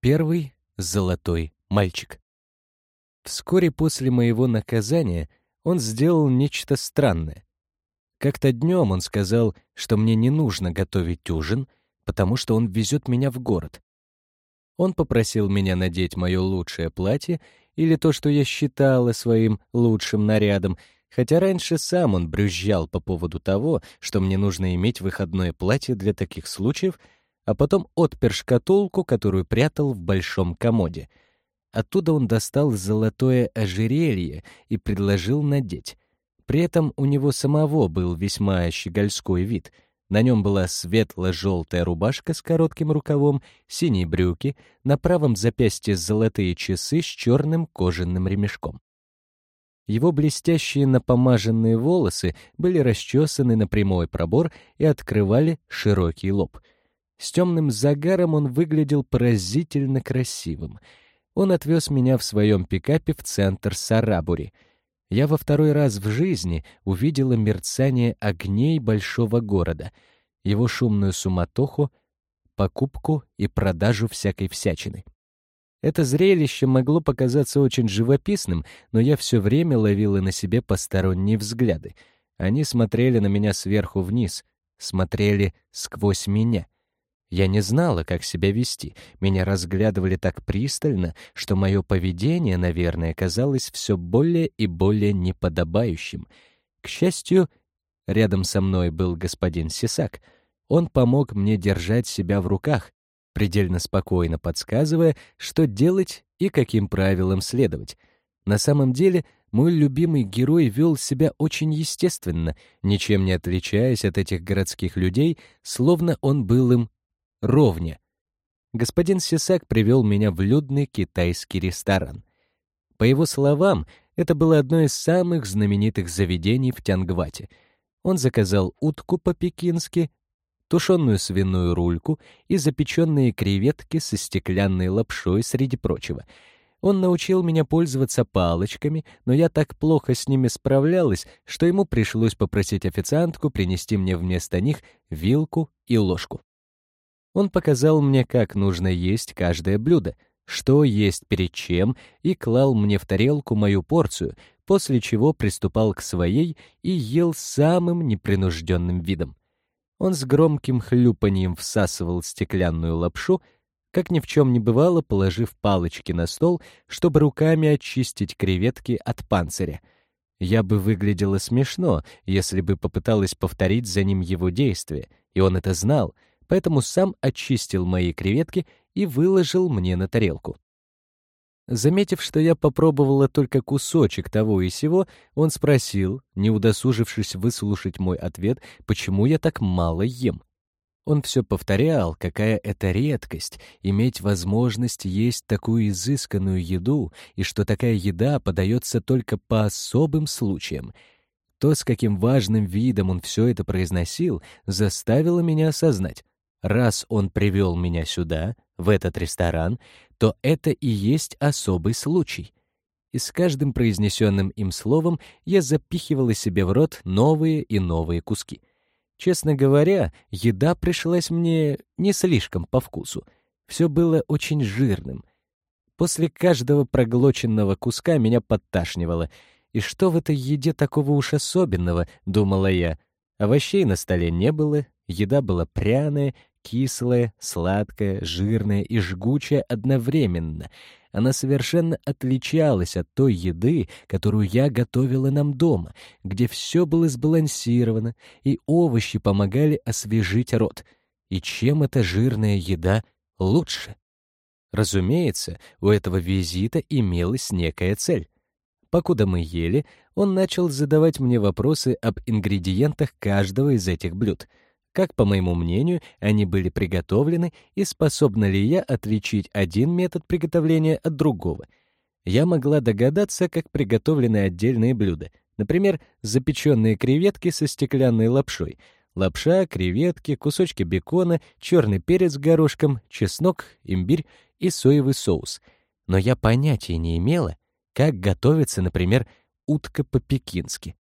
Первый — золотой мальчик. Вскоре после моего наказания он сделал нечто странное. Как-то днем он сказал, что мне не нужно готовить ужин, потому что он везет меня в город. Он попросил меня надеть мое лучшее платье или то, что я считала своим лучшим нарядом, хотя раньше сам он брюзжал по поводу того, что мне нужно иметь выходное платье для таких случаев — а потом отпер шкатулку, которую прятал в большом комоде. Оттуда он достал золотое ожерелье и предложил надеть. При этом у него самого был весьма щегольской вид. На нем была светло-желтая рубашка с коротким рукавом, синие брюки, на правом запястье золотые часы с черным кожаным ремешком. Его блестящие напомаженные волосы были расчесаны на прямой пробор и открывали широкий лоб — с темным загаром он выглядел поразительно красивым. Он отвез меня в своем пикапе в центр Сарабури. Я во второй раз в жизни увидела мерцание огней большого города, его шумную суматоху, покупку и продажу всякой всячины. Это зрелище могло показаться очень живописным, но я все время ловила на себе посторонние взгляды. Они смотрели на меня сверху вниз, смотрели сквозь меня — я не знала, как себя вести. Меня разглядывали так пристально, что мое поведение, наверное, казалось все более и более неподобающим. К счастью, рядом со мной был господин Сисак. Он помог мне держать себя в руках, предельно спокойно подсказывая, что делать и каким правилам следовать. На самом деле, мой любимый герой вел себя очень естественно, ничем не отличаясь от этих городских людей, словно он был им ровня. Господин Сисак привел меня в людный китайский ресторан. По его словам, это было одно из самых знаменитых заведений в Тянгвате. Он заказал утку по-пекински, тушеную свиную рульку и запеченные креветки со стеклянной лапшой среди прочего. Он научил меня пользоваться палочками, но я так плохо с ними справлялась, что ему пришлось попросить официантку принести мне вместо них вилку и ложку. Он показал мне, как нужно есть каждое блюдо, что есть перед чем, и клал мне в тарелку мою порцию, после чего приступал к своей и ел самым непринужденным видом. Он с громким хлюпанием всасывал стеклянную лапшу, как ни в чем не бывало, положив палочки на стол, чтобы руками очистить креветки от панциря. Я бы выглядела смешно, если бы попыталась повторить за ним его действия, и он это знал — поэтому сам очистил мои креветки и выложил мне на тарелку. Заметив, что я попробовала только кусочек того и сего, он спросил, не удосужившись выслушать мой ответ, почему я так мало ем. Он все повторял, какая это редкость — иметь возможность есть такую изысканную еду, и что такая еда подается только по особым случаям. То, с каким важным видом он все это произносил, заставило меня осознать раз он привел меня сюда, в этот ресторан, то это и есть особый случай. И с каждым произнесенным им словом я запихивала себе в рот новые и новые куски. Честно говоря, еда пришлась мне не слишком по вкусу. Все было очень жирным. После каждого проглоченного куска меня подташнивало. И что в этой еде такого уж особенного, думала я. Овощей на столе не было, еда была пряная, кислая, сладкая, жирная и жгучая одновременно. Она совершенно отличалась от той еды, которую я готовила нам дома, где все было сбалансировано, и овощи помогали освежить рот. И чем эта жирная еда лучше? Разумеется, у этого визита имелась некая цель. Покуда мы ели, он начал задавать мне вопросы об ингредиентах каждого из этих блюд — как, по моему мнению, они были приготовлены и способна ли я отличить один метод приготовления от другого. Я могла догадаться, как приготовлены отдельные блюда, например, запеченные креветки со стеклянной лапшой, лапша, креветки, кусочки бекона, черный перец с горошком, чеснок, имбирь и соевый соус. Но я понятия не имела, как готовится, например, утка по-пекински.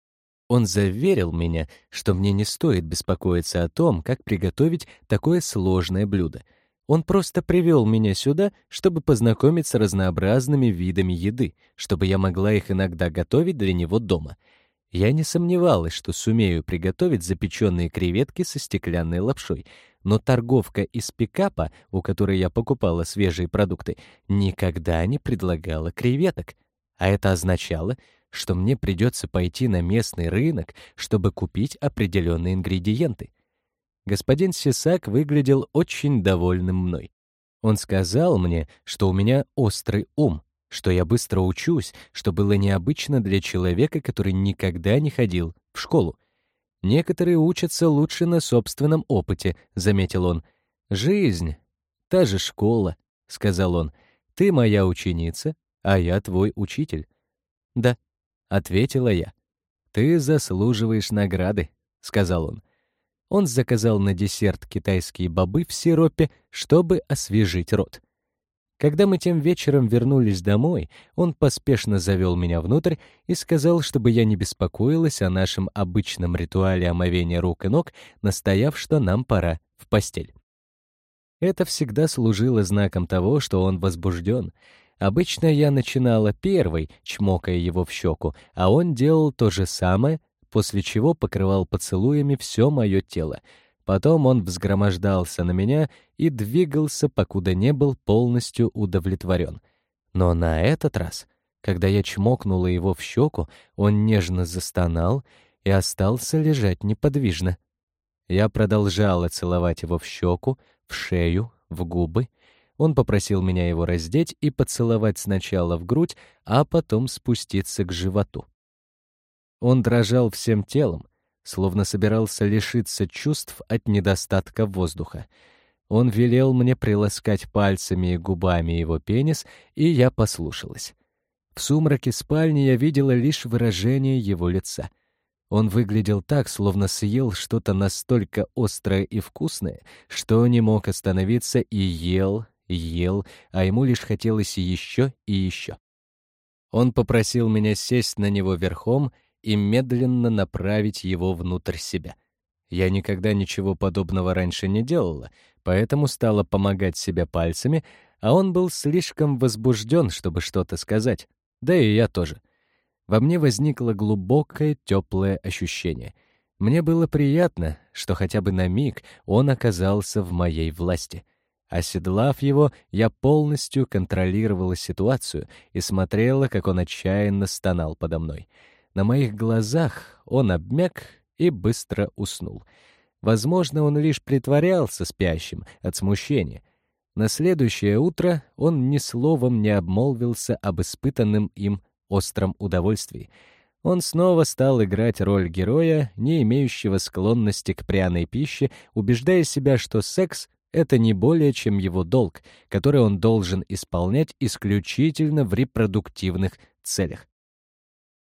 Он заверил меня, что мне не стоит беспокоиться о том, как приготовить такое сложное блюдо. Он просто привел меня сюда, чтобы познакомить с разнообразными видами еды, чтобы я могла их иногда готовить для него дома. Я не сомневалась, что сумею приготовить запеченные креветки со стеклянной лапшой, но торговка из пикапа, у которой я покупала свежие продукты, никогда не предлагала креветок. А это означало, что мне придется пойти на местный рынок, чтобы купить определенные ингредиенты — господин Сисак выглядел очень довольным мной. Он сказал мне, что у меня острый ум, что я быстро учусь, что было необычно для человека, который никогда не ходил в школу. Некоторые учатся лучше на собственном опыте, заметил он. Жизнь та же школа, сказал он. Ты моя ученица, а я твой учитель. Да, ответила я. Ты заслуживаешь награды, сказал он. Он заказал на десерт китайские бобы в сиропе, чтобы освежить рот. Когда мы тем вечером вернулись домой, он поспешно завел меня внутрь и сказал, чтобы я не беспокоилась о нашем обычном ритуале омовения рук и ног, настояв, что нам пора в постель. Это всегда служило знаком того, что он возбужден. Обычно я начинала первой, чмокая его в щеку, а он делал то же самое, после чего покрывал поцелуями все мое тело. Потом он взгромождался на меня и двигался, покуда не был полностью удовлетворен. Но на этот раз, когда я чмокнула его в щеку, он нежно застонал и остался лежать неподвижно. Я продолжала целовать его в щеку, в шею, в губы. Он попросил меня его раздеть и поцеловать сначала в грудь, а потом спуститься к животу. Он дрожал всем телом, словно собирался лишиться чувств от недостатка воздуха. Он велел мне приласкать пальцами и губами его пенис, и я послушалась. В сумраке спальни я видела лишь выражение его лица. Он выглядел так, словно съел что-то настолько острое и вкусное, что не мог остановиться и ел, ел, а ему лишь хотелось еще и еще. Он попросил меня сесть на него верхом и медленно направить его внутрь себя. Я никогда ничего подобного раньше не делала, поэтому стала помогать себе пальцами, а он был слишком возбужден, чтобы что-то сказать. Да и я тоже. Во мне возникло глубокое теплое ощущение. Мне было приятно, что хотя бы на миг он оказался в моей власти. Оседлав его, я полностью контролировала ситуацию и смотрела, как он отчаянно стонал подо мной — на моих глазах он обмяк и быстро уснул. Возможно, он лишь притворялся спящим от смущения. На следующее утро он ни словом не обмолвился об испытанном им остром удовольствии. Он снова стал играть роль героя, не имеющего склонности к пряной пище, убеждая себя, что секс — это не более чем его долг, который он должен исполнять исключительно в репродуктивных целях.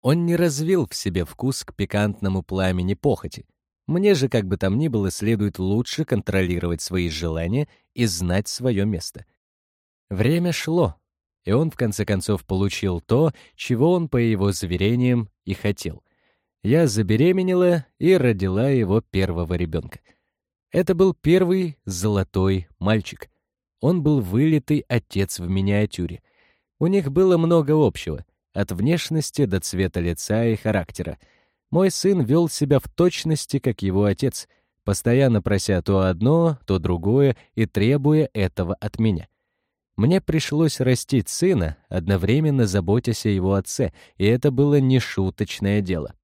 Он не развил в себе вкус к пикантному пламени похоти. Мне же, как бы там ни было, следует лучше контролировать свои желания и знать свое место. Время шло, и он в конце концов получил то, чего он, по его заверениям, и хотел. Я забеременела и родила его первого ребенка. Это был первый золотой мальчик. Он был вылитый отец в миниатюре. У них было много общего от внешности до цвета лица и характера. Мой сын вел себя в точности, как его отец, постоянно прося то одно, то другое и требуя этого от меня. Мне пришлось растить сына, одновременно заботясь о его отце, и это было не шуточное дело.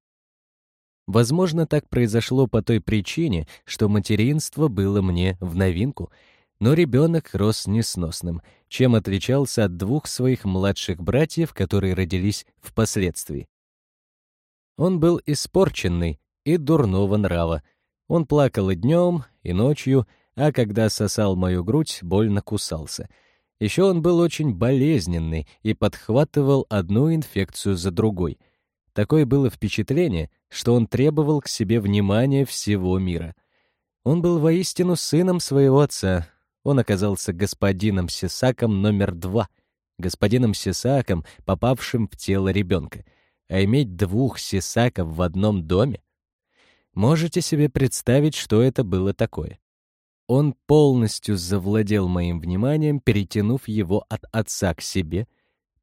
Возможно, так произошло по той причине, что материнство было мне в новинку — но ребенок рос несносным, чем отличался от двух своих младших братьев, которые родились впоследствии. Он был испорченный и дурного нрава. Он плакал и днем, и ночью, а когда сосал мою грудь, больно кусался. Еще он был очень болезненный и подхватывал одну инфекцию за другой. Такое было впечатление, что он требовал к себе внимания всего мира. Он был воистину сыном своего отца, он оказался господином Сесаком номер два, господином Сесаком, попавшим в тело ребенка. А иметь двух Сесаков в одном доме? Можете себе представить, что это было такое? Он полностью завладел моим вниманием, перетянув его от отца к себе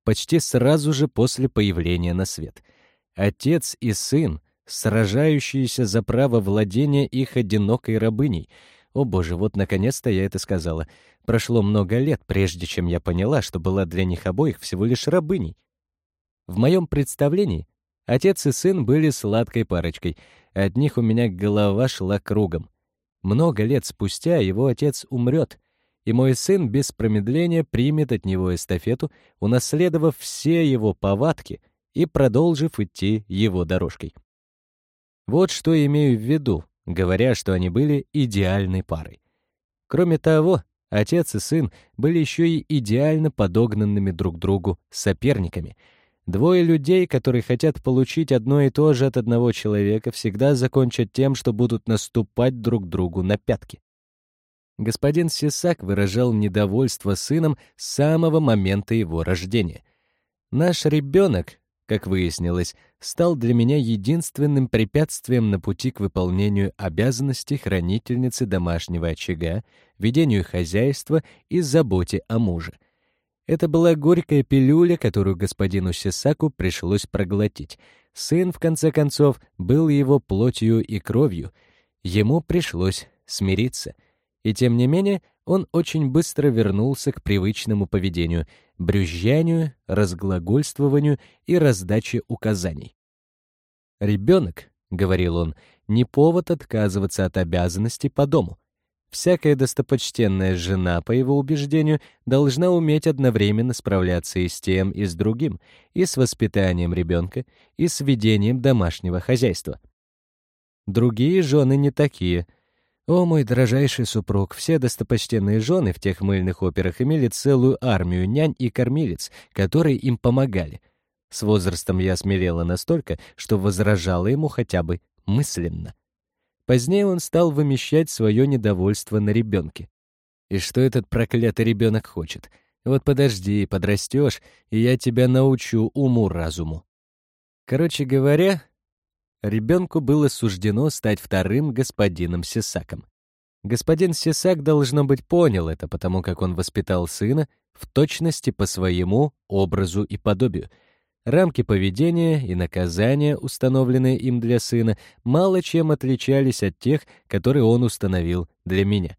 почти сразу же после появления на свет. Отец и сын, сражающиеся за право владения их одинокой рабыней. О боже, вот наконец-то я это сказала. Прошло много лет, прежде чем я поняла, что была для них обоих всего лишь рабыней. В моем представлении отец и сын были сладкой парочкой. От них у меня голова шла кругом. Много лет спустя его отец умрет, и мой сын без промедления примет от него эстафету, унаследовав все его повадки и продолжив идти его дорожкой. Вот что имею в виду, говоря, что они были идеальной парой. Кроме того, отец и сын были еще и идеально подогнанными друг другу соперниками — Двое людей, которые хотят получить одно и то же от одного человека, всегда закончат тем, что будут наступать друг другу на пятки. Господин Сисак выражал недовольство сыном с самого момента его рождения. Наш ребенок, как выяснилось, стал для меня единственным препятствием на пути к выполнению обязанностей хранительницы домашнего очага, ведению хозяйства и заботе о муже. Это была горькая пилюля, которую господину Сисаку пришлось проглотить. Сын, в конце концов, был его плотью и кровью. Ему пришлось смириться. И тем не менее, он очень быстро вернулся к привычному поведению — брюзжанию, разглагольствованию и раздаче указаний. «Ребенок», — говорил он, — «не повод отказываться от обязанностей по дому. Всякая достопочтенная жена, по его убеждению, должна уметь одновременно справляться и с тем, и с другим, и с воспитанием ребенка, и с ведением домашнего хозяйства. Другие жены не такие. О, мой дорожайший супруг, все достопочтенные жены в тех мыльных операх имели целую армию нянь и кормилец, которые им помогали. С возрастом я смелела настолько, что возражала ему хотя бы мысленно. Позднее он стал вымещать свое недовольство на ребенке. И что этот проклятый ребенок хочет? Вот подожди, подрастешь, и я тебя научу уму-разуму. Короче говоря, ребенку было суждено стать вторым господином Сесаком. Господин Сесак, должно быть, понял это, потому как он воспитал сына в точности по своему образу и подобию — Рамки поведения и наказания, установленные им для сына, мало чем отличались от тех, которые он установил для меня.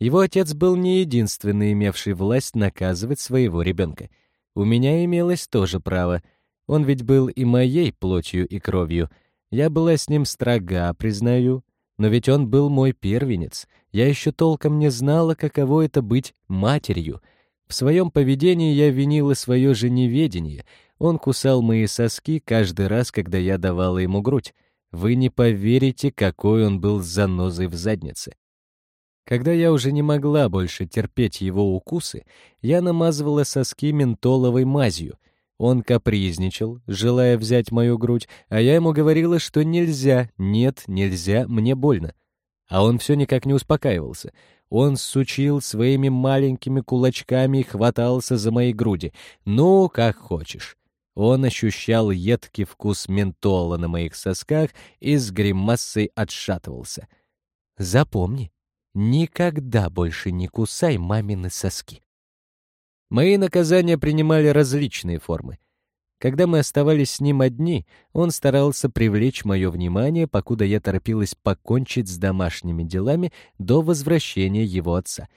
Его отец был не единственный, имевший власть наказывать своего ребенка. У меня имелось тоже право. Он ведь был и моей плотью и кровью. Я была с ним строга, признаю. Но ведь он был мой первенец. Я еще толком не знала, каково это быть матерью. В своем поведении я винила свое же неведение — он кусал мои соски каждый раз, когда я давала ему грудь. Вы не поверите, какой он был занозой в заднице. Когда я уже не могла больше терпеть его укусы, я намазывала соски ментоловой мазью. Он капризничал, желая взять мою грудь, а я ему говорила, что нельзя, нет, нельзя, мне больно. А он все никак не успокаивался. Он сучил своими маленькими кулачками и хватался за мои груди. «Ну, как хочешь». Он ощущал едкий вкус ментола на моих сосках и с гримасой отшатывался. «Запомни, никогда больше не кусай мамины соски». Мои наказания принимали различные формы. Когда мы оставались с ним одни, он старался привлечь мое внимание, покуда я торопилась покончить с домашними делами до возвращения его отца.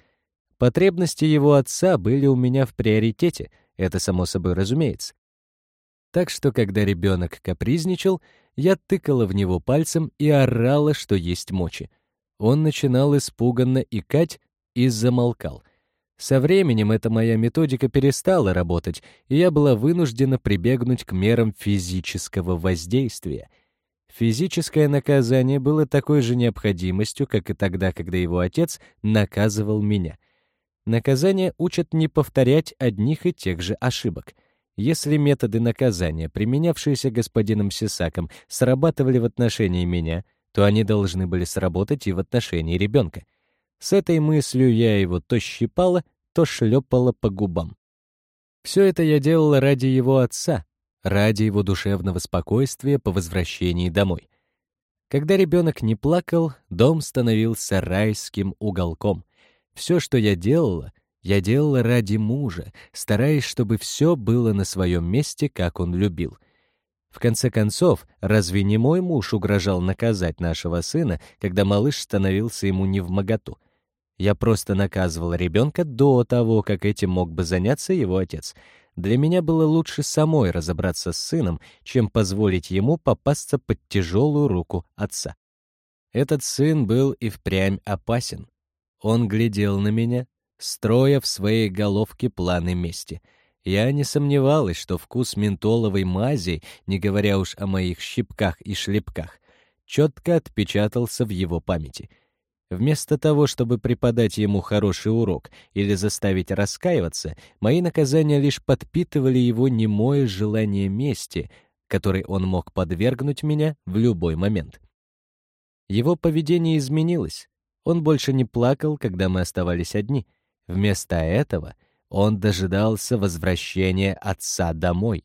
Потребности его отца были у меня в приоритете, это само собой разумеется. Так что, когда ребенок капризничал, я тыкала в него пальцем и орала, что есть мочи. Он начинал испуганно икать и замолкал. Со временем эта моя методика перестала работать, и я была вынуждена прибегнуть к мерам физического воздействия. Физическое наказание было такой же необходимостью, как и тогда, когда его отец наказывал меня. Наказание учат не повторять одних и тех же ошибок — если методы наказания, применявшиеся господином Сисаком, срабатывали в отношении меня, то они должны были сработать и в отношении ребенка. С этой мыслью я его то щипала, то шлепала по губам. Все это я делала ради его отца, ради его душевного спокойствия по возвращении домой. Когда ребенок не плакал, дом становился райским уголком. Все, что я делала, я делала ради мужа, стараясь, чтобы все было на своем месте, как он любил. В конце концов, разве не мой муж угрожал наказать нашего сына, когда малыш становился ему невмоготу? Я просто наказывала ребенка до того, как этим мог бы заняться его отец. Для меня было лучше самой разобраться с сыном, чем позволить ему попасться под тяжелую руку отца. Этот сын был и впрямь опасен. Он глядел на меня, строя в своей головке планы мести. Я не сомневалась, что вкус ментоловой мази, не говоря уж о моих щипках и шлепках, четко отпечатался в его памяти — Вместо того, чтобы преподать ему хороший урок или заставить раскаиваться, мои наказания лишь подпитывали его немое желание мести, которой он мог подвергнуть меня в любой момент. Его поведение изменилось. Он больше не плакал, когда мы оставались одни. Вместо этого он дожидался возвращения отца домой.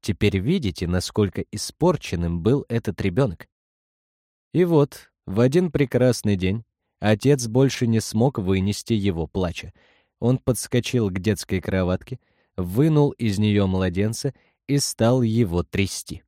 Теперь видите, насколько испорченным был этот ребенок. И вот, в один прекрасный день отец больше не смог вынести его плача. Он подскочил к детской кроватке, вынул из нее младенца и стал его трясти.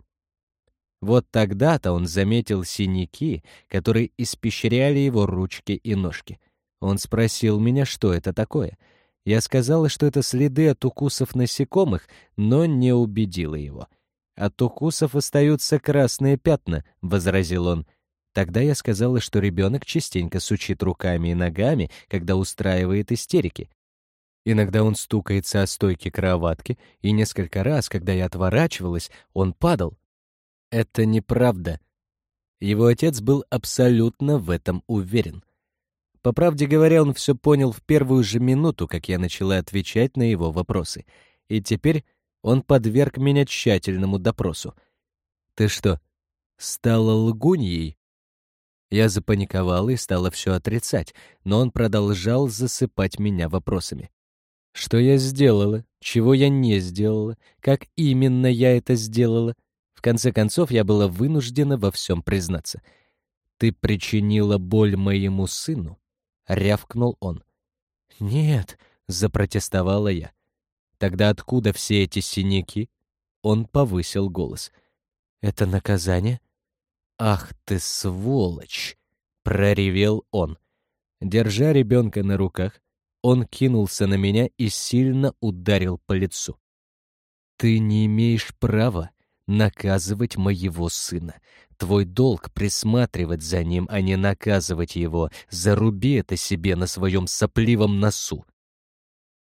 Вот тогда-то он заметил синяки, которые испещряли его ручки и ножки. Он спросил меня, что это такое. Я сказала, что это следы от укусов насекомых, но не убедила его. «От укусов остаются красные пятна», — возразил он. Тогда я сказала, что ребенок частенько сучит руками и ногами, когда устраивает истерики. Иногда он стукается о стойки кроватки, и несколько раз, когда я отворачивалась, он падал. Это неправда. Его отец был абсолютно в этом уверен. По правде говоря, он все понял в первую же минуту, как я начала отвечать на его вопросы. И теперь он подверг меня тщательному допросу. «Ты что, стала лгуньей?» Я запаниковала и стала все отрицать, но он продолжал засыпать меня вопросами. Что я сделала? Чего я не сделала? Как именно я это сделала? В конце концов, я была вынуждена во всем признаться. «Ты причинила боль моему сыну?» — рявкнул он. «Нет», — запротестовала я. «Тогда откуда все эти синяки?» Он повысил голос. «Это наказание?» «Ах ты сволочь!» — проревел он. Держа ребенка на руках, он кинулся на меня и сильно ударил по лицу. «Ты не имеешь права наказывать моего сына. Твой долг — присматривать за ним, а не наказывать его. Заруби это себе на своем сопливом носу».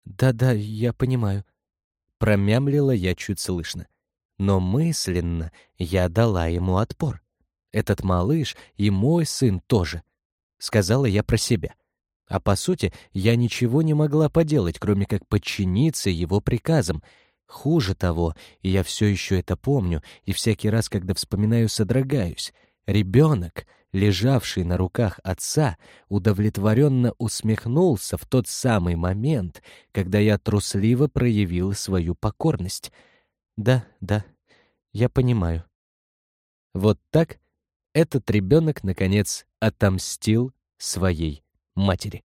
«Да-да, я понимаю», — промямлила я чуть слышно. Но мысленно я дала ему отпор. Этот малыш и мой сын тоже, сказала я про себя. А по сути, я ничего не могла поделать, кроме как подчиниться его приказам. Хуже того, и я все еще это помню, и всякий раз, когда вспоминаю, содрогаюсь. Ребенок, лежавший на руках отца, удовлетворенно усмехнулся в тот самый момент, когда я трусливо проявила свою покорность. Да, да, я понимаю. Вот так этот ребенок, наконец, отомстил своей матери.